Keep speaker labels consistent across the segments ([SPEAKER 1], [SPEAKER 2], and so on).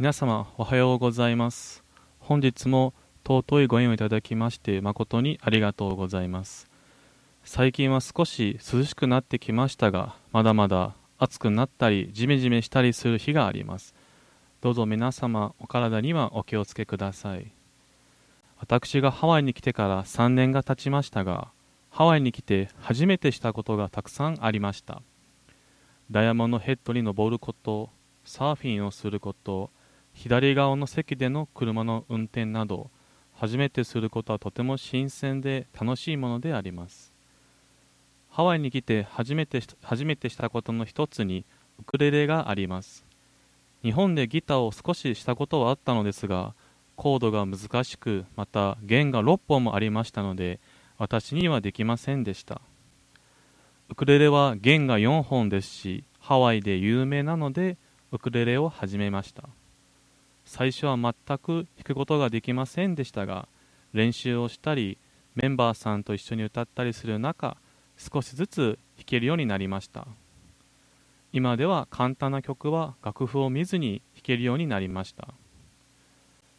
[SPEAKER 1] 皆様おはようございます。本日も尊いご縁をいただきまして誠にありがとうございます。最近は少し涼しくなってきましたがまだまだ暑くなったりジメジメしたりする日があります。どうぞ皆様お体にはお気をつけください。私がハワイに来てから3年が経ちましたがハワイに来て初めてしたことがたくさんありました。ダイヤモンドヘッドに登ることサーフィンをすること左側の席での車の運転など初めてすることはとても新鮮で楽しいものであります。ハワイに来て初めて初めてしたことの一つにウクレレがあります。日本でギターを少ししたことはあったのですがコードが難しくまた弦が6本もありましたので私にはできませんでした。ウクレレは弦が4本ですしハワイで有名なのでウクレレを始めました。最初は全く弾くことができませんでしたが練習をしたりメンバーさんと一緒に歌ったりする中少しずつ弾けるようになりました。今では簡単な曲は楽譜を見ずに弾けるようになりました。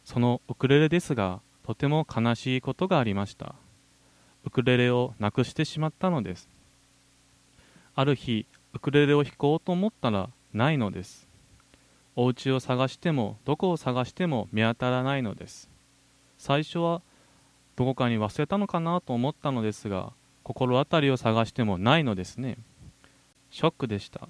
[SPEAKER 1] そのウクレレですがとても悲しいことがありました。ウクレレをなくしてしまったのです。ある日ウクレレを弾こうと思ったらないのです。お家を探してもどこを探しても見当たらないのです。最初はどこかに忘れたのかなと思ったのですが心当たりを探してもないのですね。ショックでした。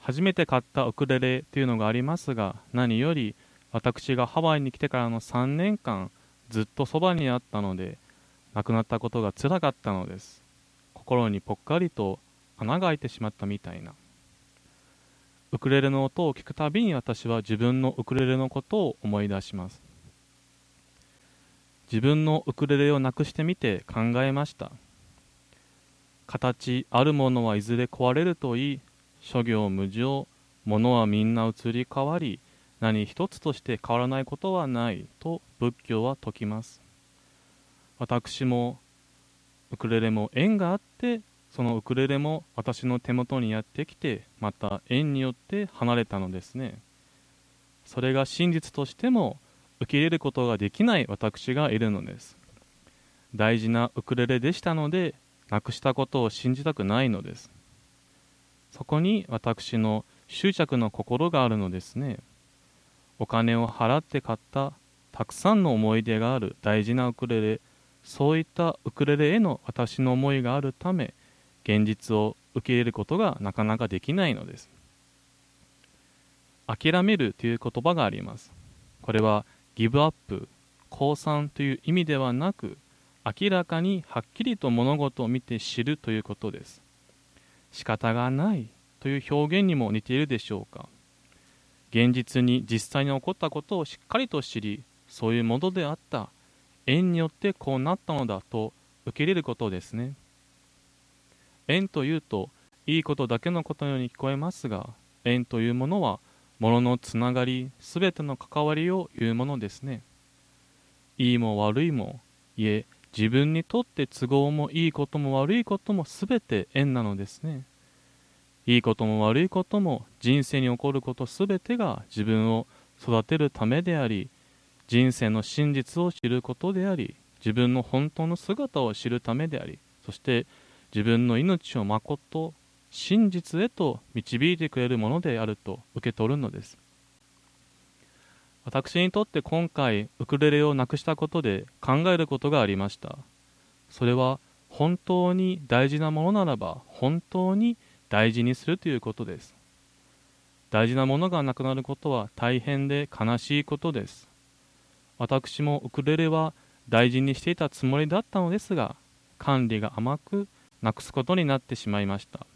[SPEAKER 1] 初めて買ったウクレレというのがありますが何より私がハワイに来てからの3年間ずっとそばにあったので亡くなったことがつらかったのです。心にぽっかりと穴が開いてしまったみたいな。ウクレレの音を聞くたびに私は自分のウクレレのことを思い出します。自分のウクレレをなくしてみて考えました。形あるものはいずれ壊れるといい。諸行無常物はみんな移り変わり何一つとして変わらないことはない。と仏教は説きます。私もウクレレも縁があってそのウクレレも私の手元にやってきてまた縁によって離れたのですね。それが真実としても受け入れることができない私がいるのです。大事なウクレレでしたのでなくしたことを信じたくないのです。そこに私の執着の心があるのですね。お金を払って買ったたくさんの思い出がある大事なウクレレそういったウクレレへの私の思いがあるため現実を受け入れることがなかなかできないのです。諦めるという言葉があります。これはギブアップ降参という意味ではなく明らかにはっきりと物事を見て知るということです。仕方がないという表現にも似ているでしょうか。現実に実際に起こったことをしっかりと知りそういうものであった。縁によってこうなったのだと受け入れることですね。縁というといいことだけのことのように聞こえますが縁というものは物のつながりすべての関わりを言うものですね。いいも悪いもいえ自分にとって都合もいいことも悪いこともすべて縁なのですね。いいことも悪いことも人生に起こることすべてが自分を育てるためであり人生の真実を知ることであり自分の本当の姿を知るためでありそして自分の命をまこと真実へと導いてくれるものであると受け取るのです。私にとって今回ウクレレをなくしたことで考えることがありました。それは本当に大事なものならば本当に大事にするということです。大事なものがなくなることは大変で悲しいことです。私もウクレレは大事にしていたつもりだったのですが管理が甘くなくすことになってしまいました。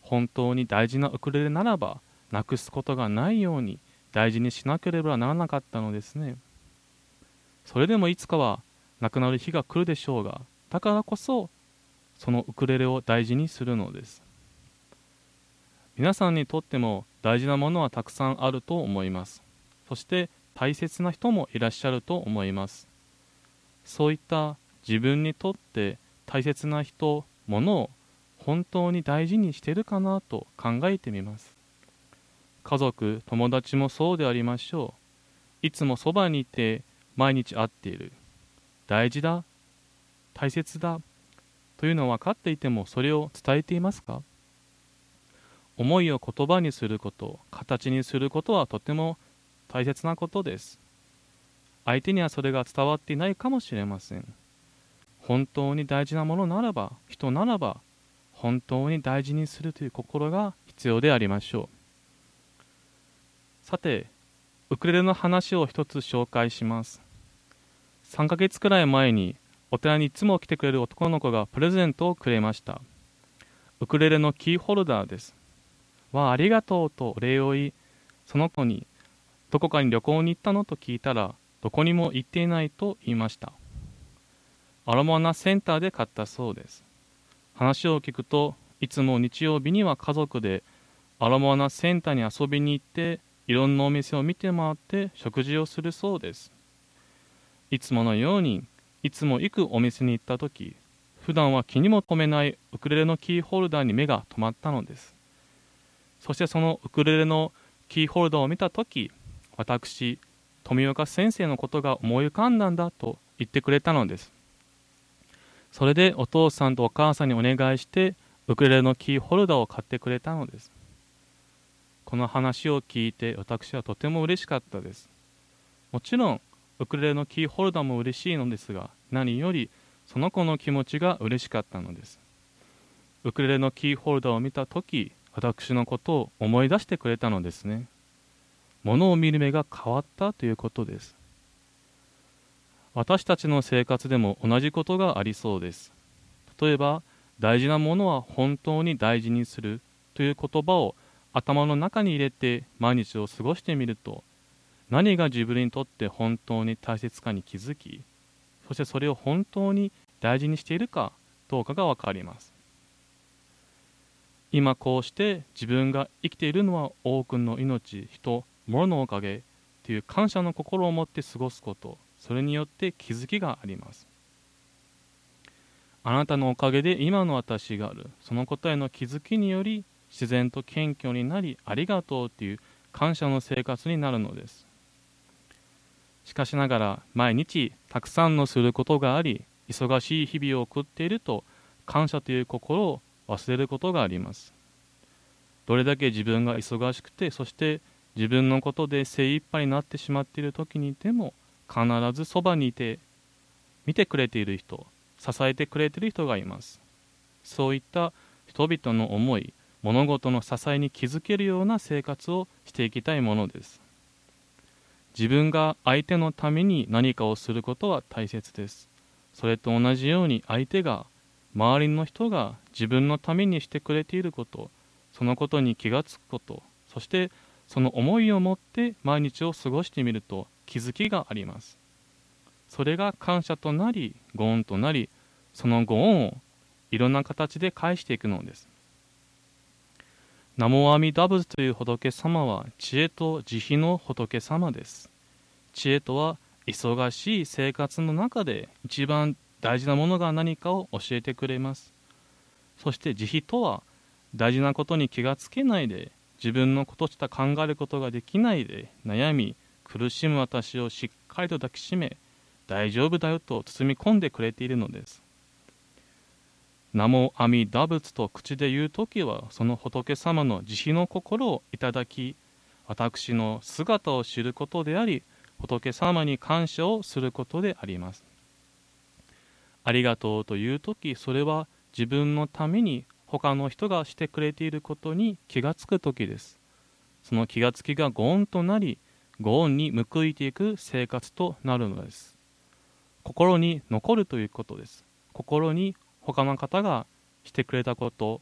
[SPEAKER 1] 本当に大事なウクレレならばなくすことがないように大事にしなければならなかったのですね。それでもいつかはなくなる日が来るでしょうがだからこそそのウクレレを大事にするのです。皆さんにとっても大事なものはたくさんあると思います。そして大切な人もいらっしゃると思います。そういった自分にとって大切な人、物を本当に大事にしてるかなと考えてみます。家族友達もそうでありましょう。いつもそばにいて毎日会っている。大事だ大切だというのは分かっていてもそれを伝えていますか？思いを言葉にすること形にすることはとても大切なことです。相手にはそれが伝わっていないかもしれません。本当に大事なものならば人ならば本当に大事にするという心が必要でありましょう。さてウクレレの話を一つ紹介します。3ヶ月くらい前にお寺にいつも来てくれる男の子がプレゼントをくれました。ウクレレのキーホルダーです。わありがとうとお礼を言いその子にどこかに旅行に行ったの？と聞いたらどこにも行っていないと言いました。アロマナセンターで買ったそうです。話を聞くといつも日曜日には家族でアロマナセンターに遊びに行っていろんなお店を見て回って食事をするそうです。いつものようにいつも行くお店に行った時普段は気にも留めないウクレレのキーホルダーに目が止まったのです。そしてそのウクレレのキーホルダーを見た時私富岡先生のことが思い浮かんだんだと言ってくれたのです。それでお父さんとお母さんにお願いしてウクレレのキーホルダーを買ってくれたのですこの話を聞いて私はとても嬉しかったですもちろんウクレレのキーホルダーも嬉しいのですが何よりその子の気持ちが嬉しかったのですウクレレのキーホルダーを見た時私のことを思い出してくれたのですね。ものを見る目が変わったということです。私たちの生活でも同じことがありそうです。例えば、大事なものは本当に大事にするという言葉を頭の中に入れて毎日を過ごしてみると、何が自分にとって本当に大切かに気づき、そしてそれを本当に大事にしているかどうかがわかります。今こうして自分が生きているのは多くの命人物のおかげという感謝の心を持って過ごすことそれによって気づきがあります。あなたのおかげで今の私がある。そのことへの気づきにより自然と謙虚になりありがとうという感謝の生活になるのです。しかしながら毎日たくさんのすることがあり忙しい日々を送っていると感謝という心を忘れることがあります。どれだけ自分が忙しくてそして自分のことで精一杯になってしまっている時にでも必ずそばにいて見てくれている人支えてくれている人がいます。そういった人々の思い物事の支えに気づけるような生活をしていきたいものです。自分が相手のために何かをすることは大切です。それと同じように相手が周りの人が自分のためにしてくれていることそのことに気がつくことそしてその思いを持って毎日を過ごしてみると気づきがあります。それが感謝となりご恩となりそのご恩をいろんな形で返していくのです。ナモアミダブズという仏様は知恵と慈悲の仏様です。知恵とは忙しい生活の中で一番大事なものが何かを教えてくれます。そして慈悲とは大事なことに気がつけないで自分のことしか考えることができないで悩み苦しむ私をしっかりと抱きしめ大丈夫だよと包み込んでくれているのです。名も阿弥陀仏と口で言う時はその仏様の慈悲の心をいただき私の姿を知ることであり仏様に感謝をすることであります。ありがとうという時それは自分のために他の人がしてくれていることに気がつく時です。その気がつきがご恩となりご恩に報いていく生活となるのです。心に残るということです。心に他の方がしてくれたこと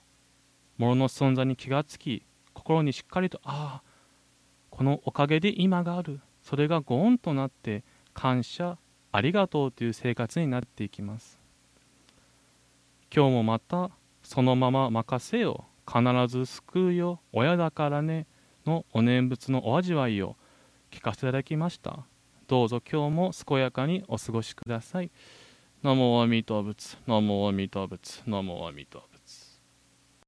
[SPEAKER 1] 物の存在に気がつき心にしっかりとああこのおかげで今がある。それがご恩となって感謝ありがとうという生活になっていきます。今日もまたそのまま任せよ。必ず救うよ。親だからね。のお念仏のお味わいを聞かせていただきましたどうぞ今日も健やかにお過ごしください。ナモアミ陀仏、ナモアミ陀仏、ナモアミ陀仏。